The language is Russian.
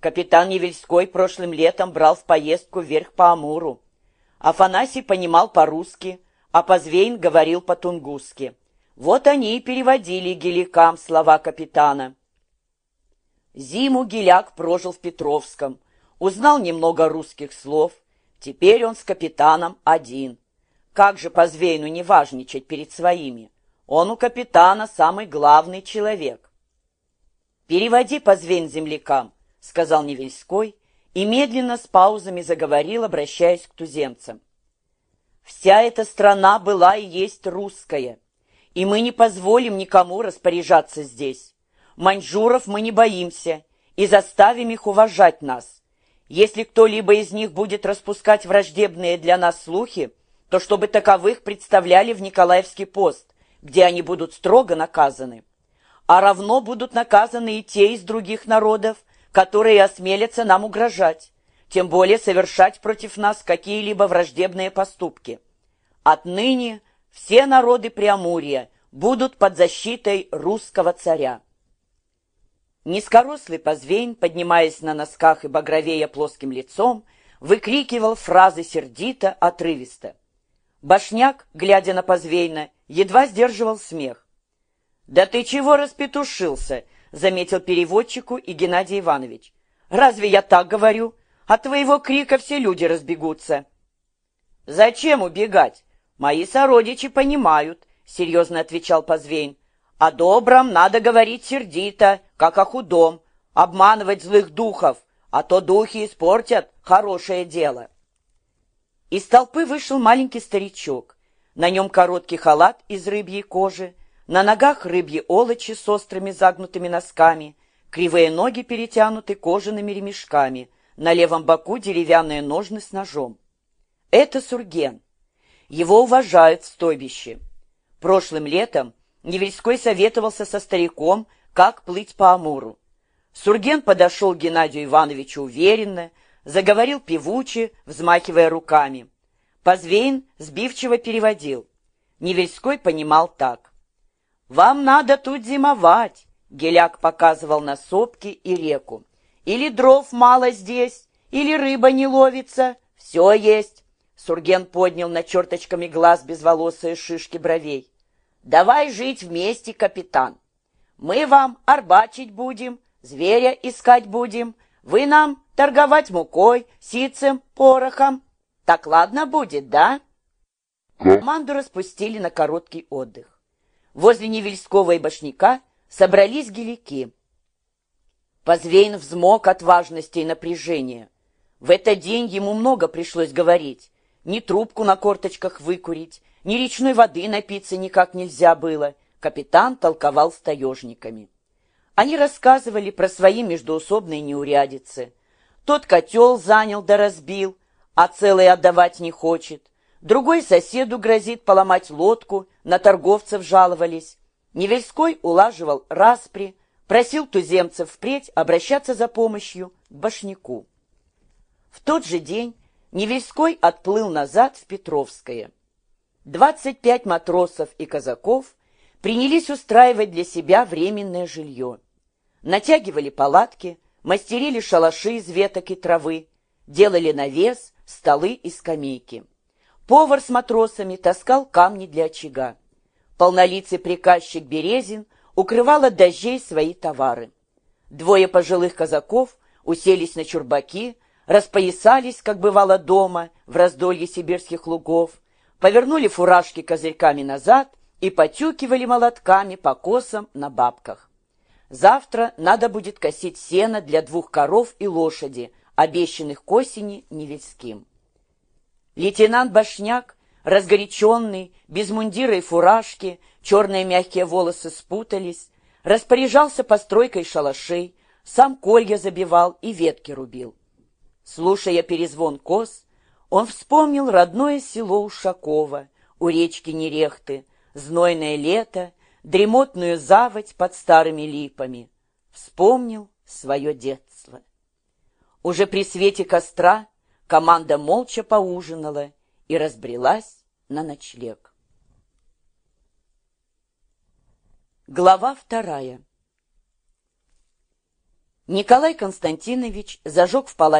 Капитан Невельской прошлым летом брал в поездку вверх по Амуру. Афанасий понимал по-русски, а Позвейн говорил по-тунгусски. Вот они и переводили геликам слова капитана. Зиму Геляк прожил в Петровском, узнал немного русских слов. Теперь он с капитаном один. Как же Позвейну не важничать перед своими? Он у капитана самый главный человек. «Переводи Позвейн землякам», — сказал Невельской, и медленно с паузами заговорил, обращаясь к туземцам. «Вся эта страна была и есть русская, и мы не позволим никому распоряжаться здесь. Маньчжуров мы не боимся и заставим их уважать нас. Если кто-либо из них будет распускать враждебные для нас слухи, то чтобы таковых представляли в Николаевский пост, где они будут строго наказаны. А равно будут наказаны и те из других народов, которые осмелятся нам угрожать, тем более совершать против нас какие-либо враждебные поступки. Отныне все народы Преамурья будут под защитой русского царя. Низкорослый Позвейн, поднимаясь на носках и багровея плоским лицом, выкрикивал фразы сердито, отрывисто. Башняк, глядя на Позвейна, едва сдерживал смех. «Да ты чего распетушился?» — заметил переводчику и Геннадий Иванович. «Разве я так говорю? От твоего крика все люди разбегутся». «Зачем убегать? Мои сородичи понимают», — серьезно отвечал Позвейн. «О добром надо говорить сердито, как о худом, обманывать злых духов, а то духи испортят хорошее дело». Из толпы вышел маленький старичок. На нем короткий халат из рыбьей кожи, на ногах рыбьи олочи с острыми загнутыми носками, кривые ноги перетянуты кожаными ремешками, на левом боку деревянные ножны с ножом. Это Сурген. Его уважают в стойбище. Прошлым летом Невельской советовался со стариком, как плыть по Амуру. Сурген подошел к Геннадию Ивановичу уверенно, заговорил певуче, взмахивая руками. Позвейн сбивчиво переводил. Невельской понимал так. «Вам надо тут зимовать», — Геляк показывал на сопки и реку. «Или дров мало здесь, или рыба не ловится. Все есть». Сурген поднял на черточками глаз безволосые шишки бровей. «Давай жить вместе, капитан. Мы вам арбачить будем, зверя искать будем. Вы нам торговать мукой, ситцем, порохом. Так ладно будет, да?» Команду распустили на короткий отдых. Возле Невельского и Башняка собрались гелики. Позвейн взмок от важности и напряжения. В этот день ему много пришлось говорить. Ни трубку на корточках выкурить, ни речной воды напиться никак нельзя было. Капитан толковал с таежниками. Они рассказывали про свои междуусобные неурядицы. Тот котел занял да разбил, а целый отдавать не хочет. Другой соседу грозит поломать лодку, на торговцев жаловались. Невельской улаживал распри, просил туземцев впредь обращаться за помощью к Башняку. В тот же день Невельской отплыл назад в Петровское. 25 матросов и казаков принялись устраивать для себя временное жилье. Натягивали палатки, мастерили шалаши из веток и травы, делали навес, столы и скамейки. Повар с матросами таскал камни для очага. Полнолицый приказчик Березин укрывал от дождей свои товары. Двое пожилых казаков уселись на чурбаки, распоясались, как бывало дома, в раздолье сибирских лугов, повернули фуражки козырьками назад и потюкивали молотками по косам на бабках. Завтра надо будет косить сено для двух коров и лошади, обещанных к осени Невельским. Лейтенант Башняк, разгоряченный, без мундира и фуражки, черные мягкие волосы спутались, распоряжался постройкой шалашей, сам колья забивал и ветки рубил. Слушая перезвон коз, он вспомнил родное село Ушакова у речки Нерехты, знойное лето, дремотную заводь под старыми липами. Вспомнил свое детство. Уже при свете костра Команда молча поужинала и разбрелась на ночлег. Глава вторая Николай Константинович зажег в палате